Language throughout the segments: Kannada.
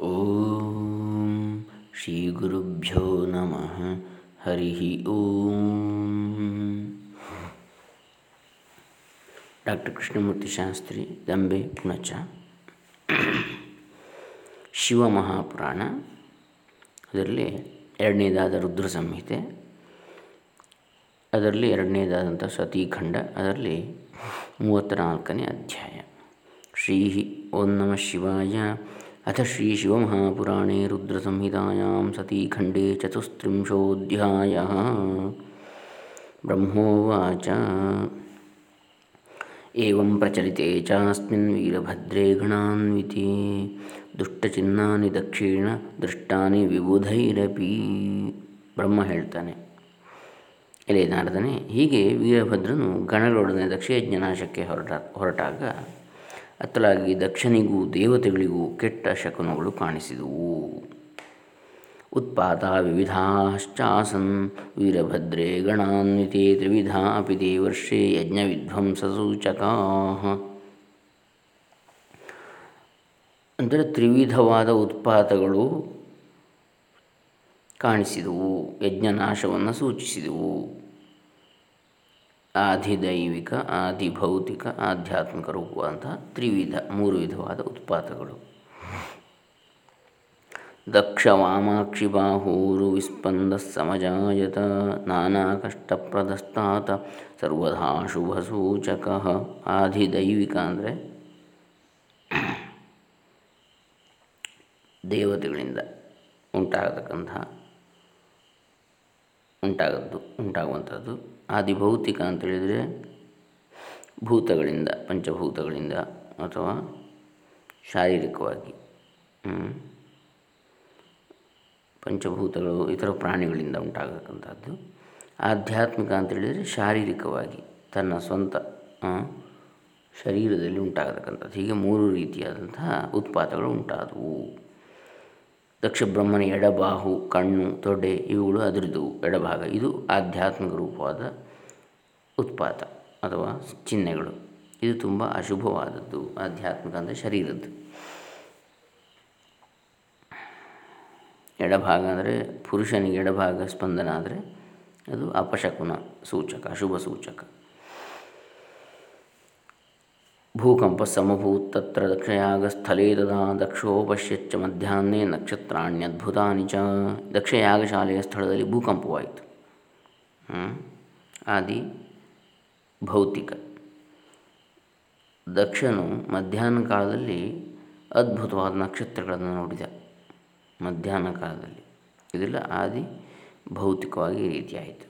ಓಂ ಶ್ರೀ ಗುರುಭ್ಯೋ ನಮಃ ಹರಿ ಓಂ ಡಾಕ್ಟರ್ ಕೃಷ್ಣಮೂರ್ತಿ ಶಾಸ್ತ್ರಿ ದಂಬೆ ಪುಣಚ ಶಿವಮಹಾಪುರಾಣ ಅದರಲ್ಲಿ ಎರಡನೇದಾದ ರುದ್ರ ಸಂಹಿತೆ ಅದರಲ್ಲಿ ಎರಡನೇದಾದಂಥ ಸತೀಖಂಡ. ಅದರಲ್ಲಿ ಮೂವತ್ತ ನಾಲ್ಕನೇ ಅಧ್ಯಾಯ. ಶ್ರೀ ಓಂ ನಮಃ ಶಿವಾಯ. ಅಥ ಶ್ರೀ ಶಿವಮಹಾಪುರಾಣೇ सतीखण्डे चतुस्त्रिंशोऽध्यायः। ಬ್ರಹ್ಮೋವಾಚ ಏವಂ ಪ್ರಚಲಿತೆ ಚಾಸ್ಮಿನ್ ವೀರಭದ್ರೇ ಗಣಾನ್ವಿತೆ ದುಷ್ಟಚಿನ್ನಾನಿ ದಕ್ಷಿಣ ದೃಷ್ಟಾನಿ ವಿಬುಧೈರಪಿ ಬ್ರಹ್ಮ ಹೇಳ್ತಾನೆ, ಎಲೆ ನಾರದನೆ, ಹೀಗೆ ವೀರಭದ್ರನು ಗಣಗಳೊಡನೆ ದಕ್ಷಿಣ ನಾಶಕ್ಕೆ ಹೊರಟ ಹೊರಟಾಗ ಅತ್ತಲಾಗಿ ದಕ್ಷನಿಗೂ ದೇವತೆಗಳಿಗೂ ಕೆಟ್ಟ ಶಕುನಗಳು ಕಾಣಿಸಿದುವು. ಉತ್ಪಾತ ವಿವಿಧಾಶ್ಚಾಸನ್ ವೀರಭದ್ರೇ ಗಣಾನ್ವಿತೆ ತ್ರಿವಿಧ ಅಪಿ ದೇವರ್ಷೇ ಸೂಚಕಾ ಅಂದರೆ ತ್ರಿವಿಧವಾದ ಉತ್ಪಾತಗಳು ಕಾಣಿಸಿದವು, ಯಜ್ಞನಾಶವನ್ನು ಸೂಚಿಸಿದವು. ಆಧಿದೈವಿಕ ಆದಿಭೌತಿಕ ಆಧ್ಯಾತ್ಮಿಕ ರೂಪವಾದಂತಹ ತ್ರಿವಿಧ, ಮೂರು ವಿಧವಾದ ಉತ್ಪಾತಗಳು. ದಕ್ಷ ವಾಮಾಕ್ಷಿ ಬಾಹೂರು ವಿಸ್ಪಂದ ಸಮಜಾಯತ ನಾನಾ ಕಷ್ಟಪ್ರದಸ್ತಾತ ಸರ್ವಧಾ ಶುಭ ಸೂಚಕ ಆಧಿದೈವಿಕ ಅಂದರೆ ದೇವತೆಗಳಿಂದ ಉಂಟಾಗತಕ್ಕಂತಹ, ಉಂಟಾಗದ್ದು ಉಂಟಾಗುವಂಥದ್ದು ಆದಿಭೌತಿಕ ಅಂತೇಳಿದರೆ ಭೂತಗಳಿಂದ, ಪಂಚಭೂತಗಳಿಂದ ಅಥವಾ ಶಾರೀರಿಕವಾಗಿ ಪಂಚಭೂತಗಳು ಇತರ ಪ್ರಾಣಿಗಳಿಂದ ಉಂಟಾಗತಕ್ಕಂಥದ್ದು. ಆಧ್ಯಾತ್ಮಿಕ ಅಂತೇಳಿದರೆ ಶಾರೀರಿಕವಾಗಿ ತನ್ನ ಸ್ವಂತ ಶರೀರದಲ್ಲಿ ಉಂಟಾಗತಕ್ಕಂಥದ್ದು. ಹೀಗೆ ಮೂರು ರೀತಿಯಾದಂತಹ ಉತ್ಪಾತಗಳು ಉಂಟಾದವು. ದಕ್ಷ ಬ್ರಹ್ಮನ ಎಡಬಾಹು, ಕಣ್ಣು, ತೊಡೆ ಇವುಗಳು ಅದರದ್ದು ಎಡಭಾಗ. ಇದು ಆಧ್ಯಾತ್ಮಿಕ ರೂಪವಾದ ಉತ್ಪಾತ ಅಥವಾ ಚಿಹ್ನೆಗಳು. ಇದು ತುಂಬ ಅಶುಭವಾದದ್ದು, ಆಧ್ಯಾತ್ಮಿಕ ಅಂದರೆ ಶರೀರದ್ದು. ಎಡಭಾಗ ಅಂದರೆ ಪುರುಷನಿಗೆ ಎಡಭಾಗ ಸ್ಪಂದನ ಆದರೆ ಅದು ಅಪಶಕುನ ಸೂಚಕ, ಅಶುಭ ಸೂಚಕ. ಭೂಕಂಪ ಸಮಭೂತ್ ತತ್ರ ದಕ್ಷಯಾಗಸ್ಥಲೇ ತದಾ ದಕ್ಷೋ ಪಶ್ಯಚ್ಚ ಮಧ್ಯಾಹ್ನೆ ನಕ್ಷತ್ರಾಣ್ಯದ್ಭುತಾನಿ ಚ ದಕ್ಷಯಾಗಶಾಲೆಯ ಸ್ಥಳದಲ್ಲಿ ಭೂಕಂಪವಾಯಿತು ಆದಿ ಭೌತಿಕ। ದಕ್ಷನು ಮಧ್ಯಾಹ್ನ ಕಾಲದಲ್ಲಿ ಅದ್ಭುತವಾದ ನಕ್ಷತ್ರಗಳನ್ನು ನೋಡಿದ। ಮಧ್ಯಾಹ್ನ ಕಾಲದಲ್ಲಿ। ಇದೆಲ್ಲ, ಆದಿ ಭೌತಿಕವಾಗಿ ಈ ರೀತಿಯಾಯಿತು।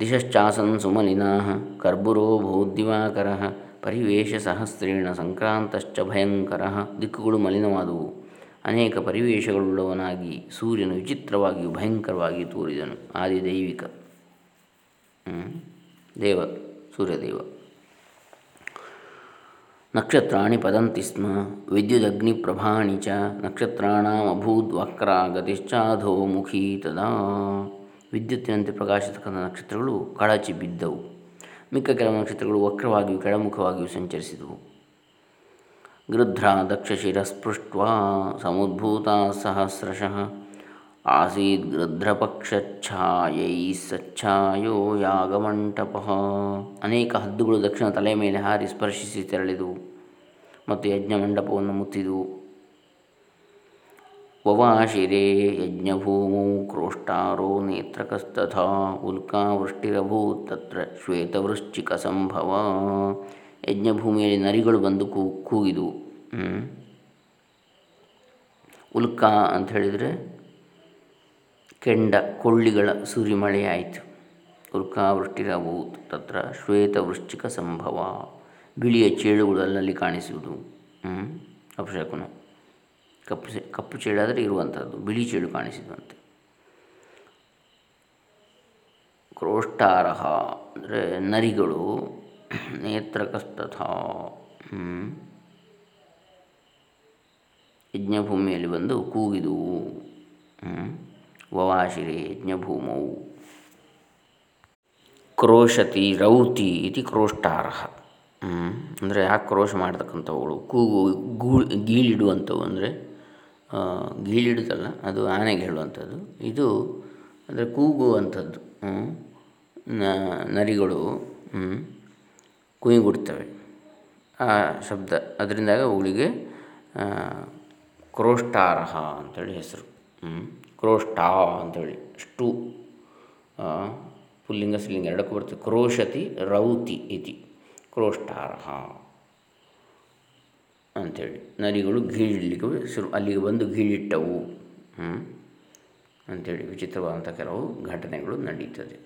ದಿಶಶ್ಚಾಸನ್ ಸುಮಲಿನಾ ಕರ್ಬುರೋ ಭೂದಿವಾಕರ ಪರಿವೇಶ ಸಹಸ್ರೇಣ ಸಂಕ್ರಾಂತಶ್ಚ ಭಯಂಕರ ದಿಕ್ಕುಗಳು ಮಲಿನವಾದವು. ಅನೇಕ ಪರಿವೇಶಗಳುಳ್ಳವನಾಗಿ ಸೂರ್ಯನು ವಿಚಿತ್ರವಾಗಿಯೂ ಭಯಂಕರವಾಗಿ ತೋರಿದನು. ಆದಿದೈವಿಕ ದೇವ, ಸೂರ್ಯದೇವ. ನಕ್ಷತ್ರಾಣಿ ಪದಂತಿ ಸ್ಮ ವಿದ್ಯುದಗ್ನಿಪ್ರಭಾಣಿ ಚ ನಕ್ಷತ್ರಾಣಮಭೂದ್ವಕ್ರಾಗತಿಶ್ಚಾಧೋ ಮುಖಿ ತದಾ. ವಿದ್ಯುತ್ತಿನಂತೆ ಪ್ರಕಾಶಿತಕ್ಕಂಥ ನಕ್ಷತ್ರಗಳು ಕಳಚಿ ಬಿದ್ದವು. ಮಿಕ್ಕ ಕೆಲವು ನಕ್ಷತ್ರಗಳು ವಕ್ರವಾಗಿಯೂ ಕೆಳಮುಖವಾಗಿಯೂ ಸಂಚರಿಸಿದವು. ಗೃಧ್ರ ದಕ್ಷಶಿರಸ್ಪೃಷ್ಟ ಸಮುದ್ಭೂತ ಸಹಸ್ರಶಃ ಆಸೀದ್ ಗೃಧ್ರಪಕ್ಷಚ್ಛಾಯೈ ಸಚ್ಛಾಯೋ ಯಾಗಮಂಟಪ. ಅನೇಕ ಹದ್ದುಗಳು ದಕ್ಷಿಣ ತಲೆಯ ಮೇಲೆ ಹಾರಿ ಸ್ಪರ್ಶಿಸಿ ತೆರಳಿದವು ಮತ್ತು ಯಜ್ಞಮಂಟಪವನ್ನು ಮುತ್ತಿದವು. ವವಾಶಿರೇ ಯಜ್ಞಭೂಮೌ ಕ್ರೋಷ್ಟಾರೋ ನೇತ್ರಕಸ್ತಥಾ ಉಲ್ಕಾವೃಷ್ಟಿರಭೂತ್ ತತ್ರ ಶ್ವೇತವೃಶ್ಚಿಕ ಸಂಭವ ಯಜ್ಞಭೂಮಿಯಲ್ಲಿ ನರಿಗಳು ಬಂದು ಕೂ, ಕೂಗಿದವು. ಉಲ್ಕಾ ಅಂತ ಹೇಳಿದರೆ ಕೆಂಡ ಕೊಳ್ಳಿಗಳ ಸುರಿಮಳೆಯಾಯಿತು ಉಲ್ಕಾವೃಷ್ಟಿರಭೂತ್ ತತ್ರ ಶ್ವೇತವೃಶ್ಚಿಕ ಸಂಭವ ಬಿಳಿಯ ಚೇಳುಗಳು ಅಲ್ಲಲ್ಲಿ ಕಾಣಿಸುವುದು. ಅಪಶಕುನ ಕಪ್ಪು ಕಪ್ಪು ಚೇಳಾದರೆ ಇರುವಂಥದ್ದು, ಬಿಳಿ ಚೇಳು ಕಾಣಿಸಿದಂತೆ. ಕ್ರೋಷ್ಟಾರಹ ಅಂದರೆ ನರಿಗಳು, ನೇತ್ರಕಸ್ತಥ ಯಜ್ಞಭೂಮಿಯಲ್ಲಿ ಬಂದು ಕೂಗಿದುವು ವವಾಶಿರೆ ಯಜ್ಞಭೂಮವು ಕ್ರೋಶತಿ ರೌತಿ ಇತಿ ಕ್ರೋಷ್ಟಾರಹ. ಅಂದರೆ ಯಾಕೆ ಕ್ರೋಶ ಮಾಡ್ತಕ್ಕಂಥವುಗಳು ಕೂಗು, ಗೂಳ್, ಗೀಳಿಡುವಂಥವು ಅಂದರೆ ಗೀಳಿಡುತ್ತಲ್ಲ ಅದು ಆನೆಗೆ ಹೇಳುವಂಥದ್ದು. ಇದು ಅಂದರೆ ಕೂಗುವಂಥದ್ದು. ನರಿಗಳು ಕುಯ್ಗುಡ್ತವೆ ಆ ಶಬ್ದ. ಅದರಿಂದಾಗ ಅವುಗಳಿಗೆ ಕ್ರೋಷ್ಟಾರಹ ಅಂಥೇಳಿ ಹೆಸರು. ಕ್ರೋಷ್ಟಾ ಅಂಥೇಳಿ ಸ್ಟು ಪುಲ್ಲಿಂಗ ಸ್ಲಿಂಗ ಎರಡಕ್ಕೂ ಬರ್ತದೆ ಕ್ರೋಶತಿ, ರೌತಿ ಇತಿ. ಕ್ರೋಷ್ಟಾರಹ. ಅಂಥೇಳಿ ನರಿಗಳು ಗೀಳಿಲಿಕ್ಕೆ ಶುರು, ಅಲ್ಲಿಗೆ ಬಂದು ಗೀಳಿಟ್ಟವು. ಅಂಥೇಳಿ ವಿಚಿತ್ರವಾದಂಥ ಕೆಲವು ಘಟನೆಗಳು ನಡೀತದೆ.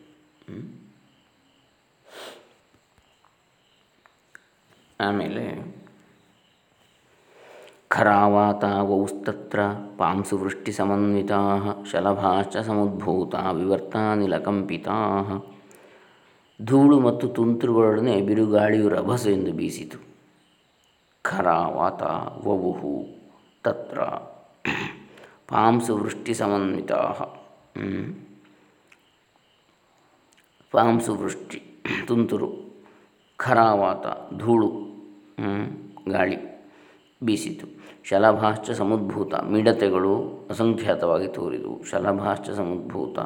ಆಮೇಲೆ ಖರಾವಾತಾವೌಸ್ತತ್ರ ಪಾಂಸುವೃಷ್ಟಿ ಸಮನ್ವಿತಾ ಶಲಭಾಶ್ಚ ಸಮುದ್ಭೂತ ವಿವರ್ತಾನಿಲಕಂಪಿತಾ. ಧೂಳು ಮತ್ತು ತುಂತುರುಗಳೊಡನೆ ಬಿರುಗಾಳಿಯು ಎಂದು ಬೀಸಿತು. ಖರಾವಾತ ವವುಹು ತತ್ರ. ಪಾಂಸುವೃಷ್ಟಿ ಸಮನ್ವಿತಾ ಪಾಂಸುವೃಷ್ಟಿ, ತುಂತುರು, ಖರಾವಾತ, ಧೂಳು ಗಾಳಿ ಬೀಸಿತು. ಶಲಭಾಶ್ಚ ಸಮುದ್ಭೂತ, ಮಿಡತೆಗಳು ಅಸಂಖ್ಯಾತವಾಗಿ ತೋರಿದವು ಶಲಭಾಶ್ಚ ಸಮುದ್ಭೂತ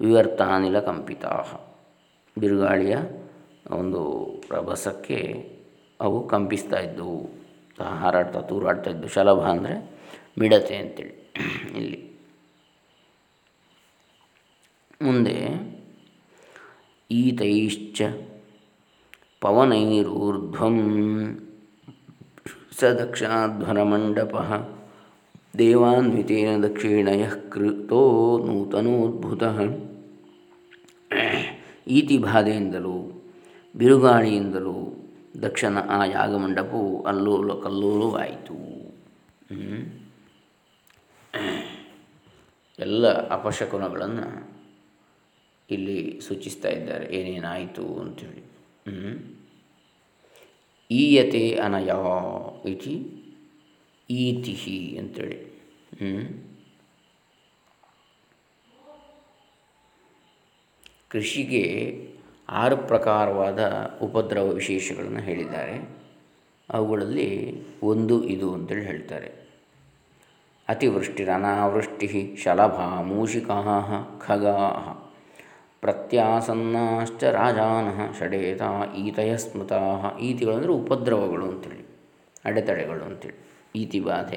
ವಿವರ್ತಾನಿಲ ಕಂಪಿತಾ ಬಿರುಗಾಳಿಯ ಒಂದು ರಭಸಕ್ಕೆ ಅವು ಕಂಪಿಸ್ತಾ ಇದ್ದವು. ಹಾರಾಡ್ತಾ ತೂರಾಡ್ತಾ ಇದ್ದವು. ಶಲಭ ಅಂದರೆ ಮಿಡತೆ ಅಂತೇಳಿ. ಇಲ್ಲಿ. ಮುಂದೆ ಈತೈಶ್ಚ ಪವನೈರೂರ್ಧ್ವಂ ಸ ದಕ್ಷಿಣಾಧ್ವರಮಂಡಪ ದೇವಾನ್ವಿತೇನ ದಕ್ಷಿಣಯ ಕೃತೋ ನೂತನೋದ್ಭುತ. ಈತಿ ಬಾಧೆಯಿಂದಲೂ ಬಿರುಗಾಳಿಯಿಂದಲೂ ದಕ್ಷನ ಆ ಯಾಗಮಂಡಪವು ಅಲ್ಲೂಲು ಕಲ್ಲೂಲುವಾಯಿತು ಎಲ್ಲ ಅಪಶಕುನಗಳನ್ನು ಇಲ್ಲಿ ಸೂಚಿಸ್ತಾ ಇದ್ದಾರೆ. ಏನೇನಾಯಿತು ಅಂಥೇಳಿ ಈಯತೆ ಅನಯ ಇತಿ ಈತಿ ಅಂತೇಳಿ. ಕೃಷಿಗೆ ಆರು ಪ್ರಕಾರವಾದ ಉಪದ್ರವ ವಿಶೇಷಗಳನ್ನು ಹೇಳಿದ್ದಾರೆ. ಅವುಗಳಲ್ಲಿ ಒಂದು ಇದು ಅಂತೇಳಿ ಹೇಳ್ತಾರೆ. ಅತಿವೃಷ್ಟಿರನಾವೃಷ್ಟಿ ಶಲಭ ಮೂಷಿಕಾ ಖಗಾ ಪ್ರತ್ಯಾಸನ್ನಾಶ್ಚ ರಾಜಾನಃ ಷಡೇತ ಈತಯ ಈತಿಗಳು ಅಂದರೆ ಉಪದ್ರವಗಳು ಅಂತೇಳಿ, ಅಡೆತಡೆಗಳು ಅಂತೇಳಿ, ಈತಿ ಬಾಧೆ.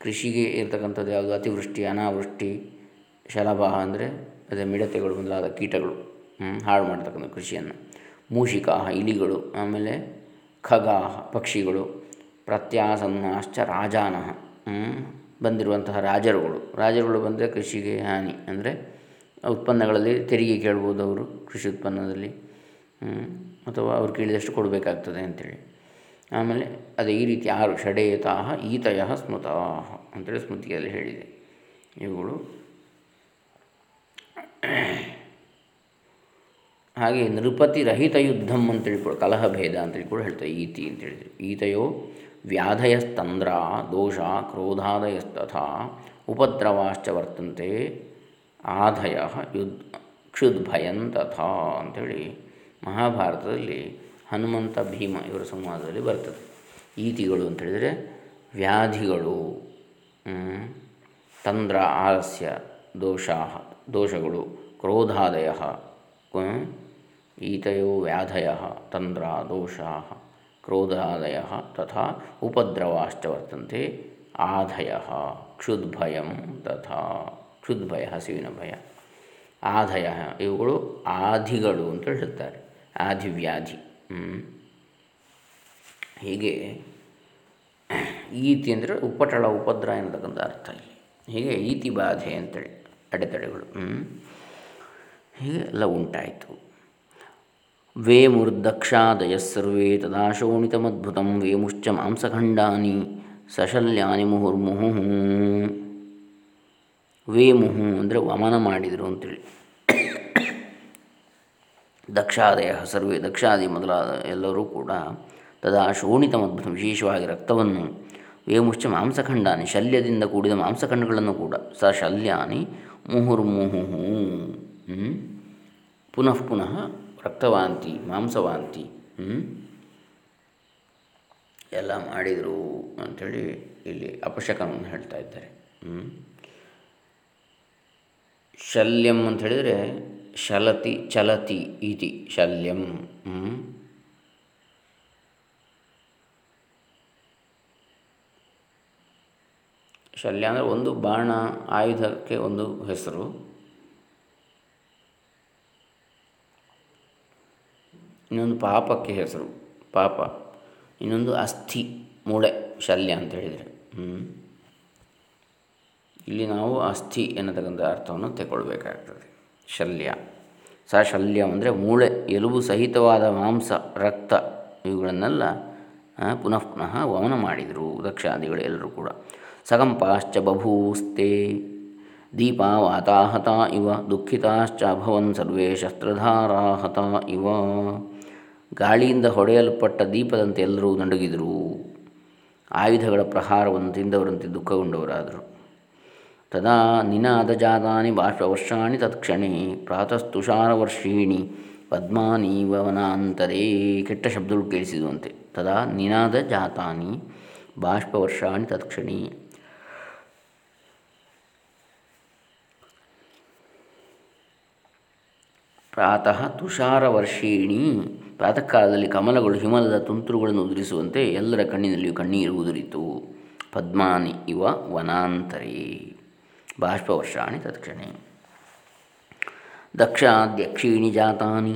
ಕೃಷಿಗೆ ಇರ್ತಕ್ಕಂಥದ್ದು ಯಾವುದು? ಅತಿವೃಷ್ಟಿ, ಅನಾವೃಷ್ಟಿ, ಶಲಭ ಅಂದರೆ ಅದೇ ಮಿಡತೆಗಳು, ಮೊದಲಾದ ಕೀಟಗಳು. ಹಾಳು ಮಾಡ್ತಕ್ಕಂಥ ಕೃಷಿಯನ್ನು. ಮೂಷಿಕಾಹ, ಇಲಿಗಳು, ಆಮೇಲೆ ಖಗಾಹ, ಪಕ್ಷಿಗಳು, ಪ್ರತ್ಯಾಸನ್ನಾಶ್ಚ ರಾಜಾನಹ ಬಂದಿರುವಂತಹ ರಾಜರುಗಳು. ರಾಜರುಗಳು ಬಂದರೆ ಕೃಷಿಗೆ ಹಾನಿ. ಅಂದರೆ ಉತ್ಪನ್ನಗಳಲ್ಲಿ ತೆರಿಗೆ ಕೇಳ್ಬೋದು ಅವರು ಕೃಷಿ ಉತ್ಪನ್ನದಲ್ಲಿ. ಅಥವಾ ಅವ್ರು ಕೇಳಿದಷ್ಟು ಕೊಡಬೇಕಾಗ್ತದೆ ಅಂಥೇಳಿ ಆಮೇಲೆ ಅದೇ ಈ ರೀತಿ ಆರು ಷಡೇತಾಹ, ಈತಯ ಸ್ಮೃತಾಹ ಅಂತೇಳಿ ಸ್ಮೃತಿಯಲ್ಲಿ ಹೇಳಿದೆ. ಇವುಗಳು ಹಾಗೆ ನೃಪತಿ ರಹಿತ ಯುದ್ಧಂ ಅಂತೇಳಿ ಕೂಡ ಕಲಹ ಭೇದ ಅಂತೇಳಿ ಕೂಡ ಹೇಳ್ತಾರೆ, ಈತಿ ಅಂತೇಳಿದ್ರು. ಈತಯೋ ವ್ಯಾಧಯಸ್ತಂದ್ರ ದೋಷ ಕ್ರೋಧಾದಯಸ್ತಥಾ ಉಪದ್ರವಾಶ್ಚ ವರ್ತಂತೆ ಆಧಯ ಯುದ್ ಕ್ಷುದ್ಭಯಂ ತಥಾ ಅಂಥೇಳಿ ಮಹಾಭಾರತದಲ್ಲಿ ಹನುಮಂತ ಭೀಮ ಇವರ ಸಂವಾದದಲ್ಲಿ ಬರ್ತದೆ. ಈತಿಗಳು ಅಂತ ಹೇಳಿದರೆ ವ್ಯಾಧಿಗಳು ತಂದ್ರ ಆಲಸ್ಯ ದೋಷ ದೋಷಗಳು, ಕ್ರೋಧಾದಯ ಈತಯೋ ವ್ಯಾಧಯ ತಂದ್ರ ದೋಷ ಕ್ರೋಧಾದಯ ತಥಾ ಉಪದ್ರವಾಶ್ಚ ವರ್ತಂತೆ ಆಧಯ ಕ್ಷುದ್ಭಯಂ ತಥಾ ಕ್ಷುದ್ಭಯ, ಹಸಿವಿನ ಭಯ. ಆಧಯ ಇವುಗಳು ಆಧಿಗಳು ಅಂತ ಹೇಳ್ತಾರೆ, ಆಧಿವ್ಯಾಧಿ. ಹೀಗೆ ಈತಿ ಅಂದರೆ ಉಪಟಳ, ಉಪದ್ರ ಎನ್ನತಕ್ಕಂಥ ಅರ್ಥ ಇಲ್ಲಿ. ಹೀಗೆ ಈತಿ ಬಾಧೆ ಅಂತೇಳಿ, ಅಡೆತಡೆಗಳು. ಹೀಗೆ ಎಲ್ಲ ಉಂಟಾಯಿತು. ವೇಮುರ್ದಕ್ಷಾದಯ ಸರ್ವೇ ತದಾ ಶೋಣಿತಮದ್ಭುತಂ ವೇಮುಶ್ಚ ಮಾಂಸಖಂಡಾನಿ ಸಶಲ್ಯಾನಿ ಮುಹುರ್ಮುಹು ವೇಮುಹು ಅಂದರೆ ವಮನ ಮಾಡಿದರು ಅಂತೇಳಿ. ದಕ್ಷಾದಯ ಸರ್ವೇ, ದಕ್ಷಾದಿ ಮೊದಲಾದ ಎಲ್ಲರೂ ಕೂಡ ತದಾ ಶೋಣಿತ ಅದ್ಭುತ ವಿಶೇಷವಾಗಿ ರಕ್ತವನ್ನು ವೇಮುಶ್ಚ ಮಾಂಸಖಂಡಾನಿ, ಶಲ್ಯದಿಂದ ಕೂಡಿದ ಮಾಂಸಖಂಡಗಳನ್ನು ಕೂಡ ಸ ಶಲ್ಯಾನಿ ಮುಹುರ್ಮುಹು ಪುನಃ ಪುನಃ ರಕ್ತವಾಂತಿ, ಮಾಂಸವಾಂತಿ ಎಲ್ಲ ಮಾಡಿದರು ಅಂಥೇಳಿ ಇಲ್ಲಿ ಅಪಶಕನವನ್ನು ಹೇಳ್ತಾ ಇದ್ದಾರೆ. ಶಲ್ಯಂ ಅಂತ ಹೇಳಿದರೆ ಶಲತಿ, ಚಲತಿ ಇತಿ, ಶಲ್ಯಂ. ಶಲ್ಯ ಅಂದರೆ ಒಂದು ಬಾಣ, ಆಯುಧಕ್ಕೆ ಒಂದು ಹೆಸರು. ಇನ್ನೊಂದು ಪಾಪಕ್ಕೆ ಹೆಸರು, ಪಾಪ. ಇನ್ನೊಂದು ಅಸ್ಥಿ, ಮೂಳೆ, ಶಲ್ಯ ಅಂತ ಹೇಳಿದರೆ. ಇಲ್ಲಿ ನಾವು ಅಸ್ಥಿ ಎನ್ನತಕ್ಕಂಥ ಅರ್ಥವನ್ನು ತಗೊಳ್ಬೇಕಾಗ್ತದೆ ಶಲ್ಯ. ಸ ಶಲ್ಯ ಅಂದರೆ ಮೂಳೆ, ಎಲುಬು ಸಹಿತವಾದ ಮಾಂಸ, ರಕ್ತ, ಇವುಗಳನ್ನೆಲ್ಲ ಪುನಃ ಪುನಃ ವಮನ ಮಾಡಿದರು ದಕ್ಷಾದಿಗಳು ಎಲ್ಲರೂ ಕೂಡ. ಸಕಂಪಾಶ್ಚ ಬಭೂಸ್ತೆ, ದೀಪಾವಾತಾಹತ ಇವ, ದುಃಖಿತಾಶ್ಚ ಅಭವನ್ ಸರ್ವೇ ಶಸ್ತ್ರಧಾರಾಹತ ಇವ. ಗಾಳಿಯಿಂದ ಹೊಡೆಯಲ್ಪಟ್ಟ ದೀಪದಂತೆ ಎಲ್ಲರೂ ನಡುಗಿದರು. ಆಯುಧಗಳ ಪ್ರಹಾರವನ್ನು ತಿಂದವರಂತೆ ದುಃಖಗೊಂಡವರಾದರು. ತದಾ ನಿನಾದ ಜಾತಾನಿ ಬಾಷ್ಪವರ್ಷಾಣಿ ತತ್ಕ್ಷಣೆ ಪ್ರಾತಸ್ತುಷಾರವರ್ಷೀಣಿ ಪದ್ಮಾನೀವನಾಂತರೇ ಕೆಟ್ಟ ಶಬ್ದಗಳು ಕೇಳಿಸಿದುವಂತೆ. ತದಾ ನಿನಾದ ಜಾತಾನಿ ಬಾಷ್ಪವರ್ಷಾಣಿ ತತ್ಕ್ಷಣಿ. ಪ್ರಾತಃ ತುಷಾರವರ್ಷಿಣಿ ಪ್ರಾತಃ ಕಾಲದಲ್ಲಿ ಕಮಲಗಳು ಹಿಮಲದ ತುಂತುರುಗಳನ್ನು ಉದುರಿಸುವಂತೆ ಎಲ್ಲರ ಕಣ್ಣಿನಲ್ಲಿಯೂ ಕಣ್ಣೀರು ಉದುರಿತು. ಪದ್ಮಾನಿ ಇವ ವನಾಂತರೇ. ಬಾಷ್ಪವರ್ಷಾಣಿ ತತ್ಕ್ಷಣೆ. ದಕ್ಷಿಣಿ ಜಾತಾನಿ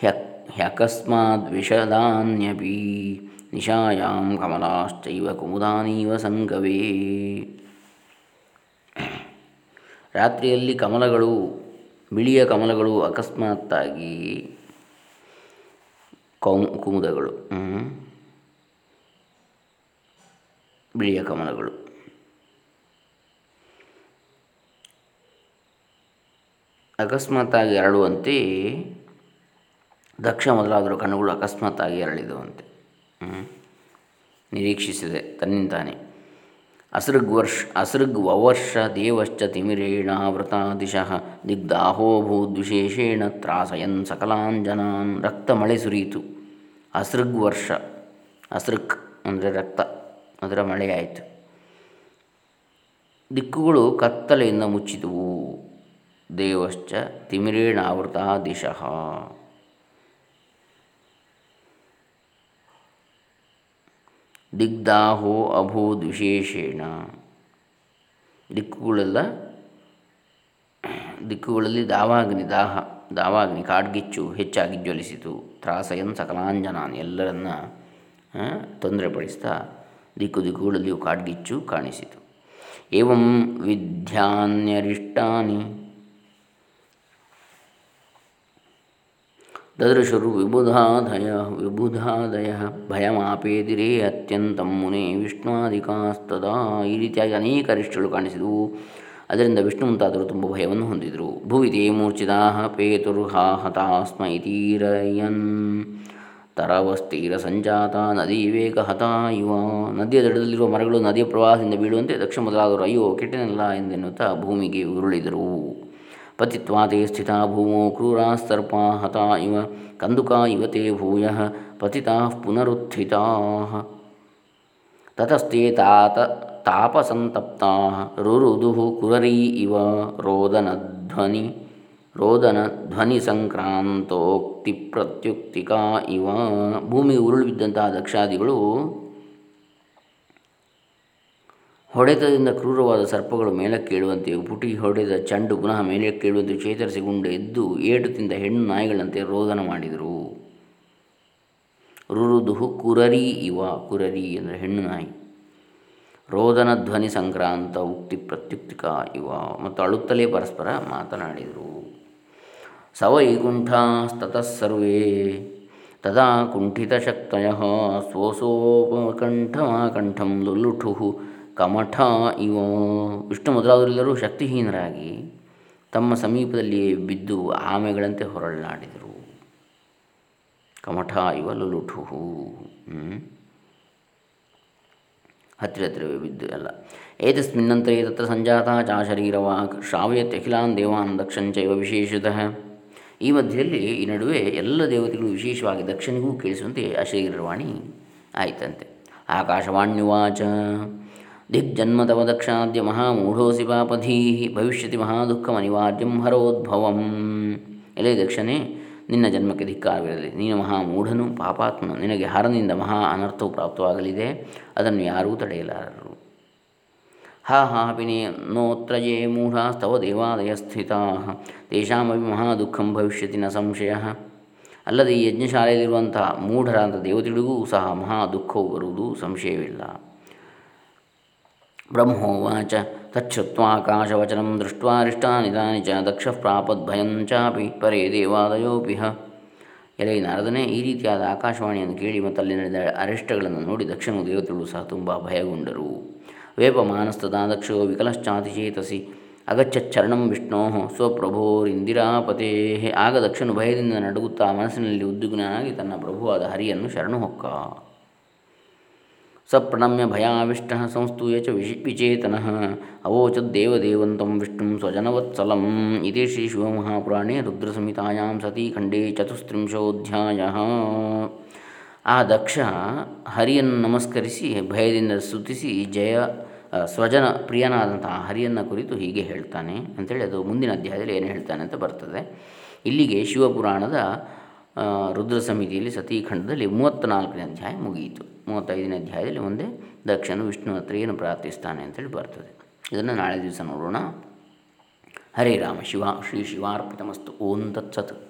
ಹ್ಯ ಹ್ಯಕಸ್ಮಾದ್ ವಿಷದಾನ್ಯಪಿ ನಿಶಾಯಾಂ ಕಮಲಾಶ್ಚೈವ ಕುಮುದಾನೀವ ಸಂಗವೇ. ರಾತ್ರಿಯಲ್ಲಿ ಕಮಲಗಳು, ಬಿಳಿಯ ಕಮಲಗಳು ಅಕಸ್ಮಾತ್ತಾಗಿ ಕೌ ಕುಮುದಗಳು. ಬಿಳಿಯ ಕಮಲಗಳು. ಅಕಸ್ಮಾತ್ತಾಗಿ ಅರಳುವಂತೆ ದಕ್ಷ ಮೊದಲಾದರೂ ಕಣ್ಣುಗಳು ಅಕಸ್ಮಾತ್ತಾಗಿ ಅರಳಿದವಂತೆ. ನಿರೀಕ್ಷಿಸಿದೆ ತನ್ನಿಂತಾನೆ ಅಸೃಗ್ವರ್ಷ, ಅಸೃಗ್ವವರ್ಷ ದೇವಶ್ಚ ತಿಮಿರೇಣಾವೃತ ದಿಶಃ ದಿಗ್ದಾಹೋಭೂದ್ವಿಶೇಷೇಣ ತ್ರಾಸಯನ್ ಸಕಲಾಂಜನಾನ್ ರಕ್ತ ಮಳೆ ಸುರಿಯಿತು. ಅಸೃಗ್ವರ್ಷ, ಅಸೃಕ್ ಅಂದರೆ ರಕ್ತ, ಅದರ ಮಳೆಯಾಯಿತು ದಿಕ್ಕುಗಳು ಕತ್ತಲೆಯಿಂದ ಮುಚ್ಚಿದುವು. ದೇವಶ್ಚ ತಿಮಿರೇಣ ದಿಶಃ ದಿಗ್ದಾಹೋ ಅಭೂದ್ ವಿಶೇಷೇಣ ದಿಕ್ಕುಗಳೆಲ್ಲ, ದಿಕ್ಕುಗಳಲ್ಲಿ ದಾವಾಗ್ನಿ, ದಾಹ, ದಾವಾಗ್ನಿ, ಕಾಡ್ಗಿಚ್ಚು ಹೆಚ್ಚಾಗಿ ಜ್ವಲಿಸಿತು. ತ್ರಾಸಯನ್ ಸಕಲಾಂಜನಾನ್ ಎಲ್ಲರನ್ನ ತೊಂದರೆಪಡಿಸ್ತಾ ದಿಕ್ಕು ದಿಕ್ಕುಗಳಲ್ಲಿಯೂ ಕಾಡ್ಗಿಚ್ಚು ಕಾಣಿಸಿತು. ಏವಂ ವಿದ್ಯಾನ್ಯರಿಷ್ಟಾನಿ ವಿಬುಧಾದಯ ವಿಬುಧಾದಯ ಭಯಮಾಪೇದಿರೇ ಅತ್ಯಂತಂ ಮುನೆ ವಿಷ್ಣುವಾದಿಕಾಸ್ತದಾ ಈ ರೀತಿಯಾಗಿ ಅನೇಕ ಅರಿಷ್ಟಗಳು ಕಾಣಿಸಿದವು. ಅದರಿಂದ ವಿಷ್ಣು ಮುಂತಾದರು ತುಂಬ ಭಯವನ್ನು ಹೊಂದಿದರು. ಭುವಿದೇ ಮೂರ್ಛಿತಾ ಪೇತುರ್ಹಾ ಹತಾಸ್ಮ ಇತೀರಯನ್ ತರವಸ್ತೀರ ಸಂಜಾತ ನದಿ ವಿವೇಕ ಹತ ಇವ. ನದಿಯ ದಡದಲ್ಲಿರುವ ಮರಗಳು ನದಿಯ ಪ್ರವಾಹದಿಂದ ಬೀಳುವಂತೆ ದಕ್ಷ ಮೊದಲಾದರು ಅಯ್ಯೋ, ಕೆಟ್ಟನಲ್ಲ ಎಂದೆನ್ನುತ್ತಾ ಭೂಮಿಗೆ ಉರುಳಿದರು. ಪತಿತ್ವಾತೆ ಸ್ಥಿತಾ ಭೂಮೋ ಕ್ರೂರಾ ಸರ್ಪಾ ಹತಾ ಇವ ಕಂದುಕಾ ಇವತೆ ಭೂಯ ಪತಿತಾ ಪುನರುತ್ಥಿತಾ ತತಸ್ತೆ ತಾತ ತಾಪಸಂತಪ್ತಾ ರುರುದು ಕುರರೀ ಇವ ರೋದನಧ್ವನಿ ರೋದನ ಧ್ವನಿ ಸಂಕ್ರಾಂತೋಕ್ತಿ ಪ್ರತ್ಯುಕ್ತಿಕಾ ಇವ ಭೂಮಿಗೆ ಉರುಳು ಬಿದ್ದಂತಹ ದಕ್ಷಾದಿಗಳು ಹೊಡೆತದಿಂದ ಕ್ರೂರವಾದ ಸರ್ಪಗಳು ಮೇಲಕ್ಕೇಳುವಂತೆ ಪುಟಿ ಹೊಡೆದ ಚಂಡು ಪುನಃ ಮೇಲಕ್ಕೇಳುವಂತೆ ಚೇತರಿಸಿ ಚೇತರಿಸಿಕೊಂಡು ಎದ್ದು ಏಟು ತಿಂದ ಹೆಣ್ಣು ನಾಯಿಗಳಂತೆ ರೋದನ ಮಾಡಿದರು. ರುರುದುಹು ಕುರರಿ ಇವ, ಕುರರಿ ಅಂದರೆ ಹೆಣ್ಣು ನಾಯಿ. ರೋದನ ಧ್ವನಿ ಸಂಕ್ರಾಂತ ಉಕ್ತಿ ಪ್ರತ್ಯುಕ್ತಿಕ ಇವ ಮತ್ತು ಅಳುತ್ತಲೇ ಪರಸ್ಪರ ಮಾತನಾಡಿದರು. ಸವೈಕುಂಠಸ್ತತಃ ಸರ್ವೇ, ತದಾ ಕುಂಠಿತಶಕ್ತಯ ಸ್ವಸೋಪಕಂಠಮಕಂಠಂ ಲುಲ್ಲುಠು ಕಮಠ ಇವ ವಿಷ್ಣು ಮೊದಲಾದರೆಲ್ಲರೂ ಶಕ್ತಿಹೀನರಾಗಿ ತಮ್ಮ ಸಮೀಪದಲ್ಲಿಯೇ ಬಿದ್ದು ಆಮೆಗಳಂತೆ ಹೊರಳಾಡಿದರು ಕಮಠ ಇವ ಲುಲುಠು. ಹತ್ತಿರ ಹತ್ತಿರವೇ ಬಿದ್ದು ಎಲ್ಲ. ಏತಸ್ಮಿನ್ನಂತರೇ ತತ್ರ ಸಂಜಾತ ಚಾ ಶರೀರವಾಕ್ ಶ್ರಾವಯತ್ಯಖಿಲಾನ್ ದೇವಾನ್ ದಕ್ಷಂಚೈವ ವಿಶೇಷತಃ. ಈ ಮಧ್ಯೆಯಲ್ಲಿ ಈ ನಡುವೆ ಎಲ್ಲ ದೇವತೆಗಳು ವಿಶೇಷವಾಗಿ ದಕ್ಷನಿಗೂ ಕೇಳಿಸುವಂತೆ ಆ ಶರೀರವಾಣಿ ಆಯಿತಂತೆ. ಆಕಾಶವಾಣ್ಯುವಾಚ ದಿಗ್ಜನ್ಮ ದಕ್ಷಾಧ್ಯ ದಕ್ಷಾದ್ಯ ಮಹಾಮೂಢೋಸಿ ಪಾಪಧೀ ಭವಿಷ್ಯತಿ ಮಹಾದುಃಖಮನಿವಾರ್ಯಂ ಹರೋದ್ಭವಂ. ಎಲೆ ದಕ್ಷನೇ ನಿನ್ನ ಜನ್ಮಕ್ಕೆ ಧಿಕ್ಕಾರವಿರಲಿ. ನೀನು ಮಹಾಮೂಢನು, ಪಾಪಾತ್ಮನು. ನಿನಗೆ ಹರನಿಂದ ಮಹಾ ಅನರ್ಥವು ಪ್ರಾಪ್ತವಾಗಲಿದೆ. ಅದನ್ನು ಯಾರೂ ತಡೆಯಲಾರರು. ಹಾ ಹಾ, ಪಿನೇ, ನೋತ್ರಯೇ ಮೂಢಾಸ್ತವ ದೇವಾಲಯ ಸ್ಥಿತಾ. ತೇಷಾಮಿ ಮಹಾದುಃಖಂ ಭವಿಷ್ಯತಿ ನ ಸಂಶಯ. ಅಲ್ಲದೆ ಈ ಯಜ್ಞಶಾಲೆಯಲ್ಲಿರುವಂತಹ ಮೂಢರಾದ ದೇವತೆಗಳಿಗೂ ಸಹ ಮಹಾ ದುಃಖವು ಬರುವುದು ಸಂಶಯವಿಲ್ಲ. ಬ್ರಹ್ಮೋವಾಚ ತಚ್ಛ್ರುತ್ವಾಕಾಶವಚನಂ ದೃಷ್ಟ್ವಾರಿಷ್ಟಾನಿ ತಾನಿ ಚ ದಕ್ಷ ಪ್ರಾಪದ್ಭಯಂ ಚಾಪಿ ಪರೇ ದೇವಾಲಯೋಪಿಹ ಎಲೆ ನಾರದನೇ ಈ ರೀತಿಯಾದ ಆಕಾಶವಾಣಿಯನ್ನು ಕೇಳಿ ಮತ್ತು ಅಲ್ಲಿ ನಡೆದ ಅರಿಷ್ಟಗಳನ್ನು ನೋಡಿ ದಕ್ಷಿಣ ದೇವತೆಗಳು ಸಹ ತುಂಬ ಭಯಗೊಂಡರು. ವೇಪಮಾನಸ್ತದಾ ದಕ್ಷೋ ವಿಕಲಶ್ಚಾತಿಚೇತಸಿ ಅಗಚ್ಚರಣಂ ವಿಷ್ಣೋ ಸ್ವಪ್ರಭೋರಿಂದಿರಾಪತೇ। ಆಗ ದಕ್ಷನು ಭಯದಿಂದ ನಡುಗುತ್ತಾ ಮನಸ್ಸಿನಲ್ಲಿ ಉದ್ವಿಗ್ನಾಗಿ ತನ್ನ ಪ್ರಭುವಾದ ಹರಿಯನ್ನು ಶರಣು ಹೊಕ್ಕ। ಸ ಪ್ರಣಮ್ಯ ಭಯಾವಿಷ್ಟ ಸಂಸ್ತೂಯ ಚ ವಿಶಿ ವಿಚೇತನಃ ಸ್ವಜನವತ್ಸಲಂ ಇದೆ ಶ್ರೀ ಶಿವಮಹಾಪುರಾಣೇ ರುದ್ರಸಂಹಿತಾಯಾಂ ಸತೀಖಂಡೇ ಚತುಸ್ತ್ರಿಂಶೋಧ್ಯಾಯ ಆ ದಕ್ಷ ಹರಿಯನ್ನು ನಮಸ್ಕರಿಸಿ ಭಯದಿಂದ ಸ್ತುತಿಸಿ, ಜಯ ಸ್ವಜನ ಪ್ರಿಯನಾದಂತಹ ಹರಿಯನ್ನು ಕುರಿತು ಹೀಗೆ ಹೇಳ್ತಾನೆ. ಅಂತೇಳಿ ಅದು ಮುಂದಿನ ಅಧ್ಯಾಯದಲ್ಲಿ ಏನು ಹೇಳ್ತಾನೆ ಅಂತ ಬರ್ತದೆ. ಇಲ್ಲಿಗೆ ಶಿವಪುರಾಣದ ರುದ್ರ ಸಮಿತಿಯಲ್ಲಿ ಸತೀಖಂಡದಲ್ಲಿ ಮೂವತ್ತ್ನಾಲ್ಕನೇ ಅಧ್ಯಾಯ ಮುಗಿಯಿತು. ಮೂವತ್ತೈದನೇ ಅಧ್ಯಾಯದಲ್ಲಿ ಮುಂದೆ ದಕ್ಷನು ವಿಷ್ಣು ಹತ್ರ ಏನು ಪ್ರಾರ್ಥಿಸ್ತಾನೆ ಅಂತೇಳಿ ಬರ್ತದೆ. ಇದನ್ನು ನಾಳೆ ದಿವಸ ನೋಡೋಣ. ಹರೇ ರಾಮ ಶಿವ, ಶ್ರೀ ಶಿವಾರ್ಪಿತಮಸ್ತು. ಓಂ ತತ್ಸತ್.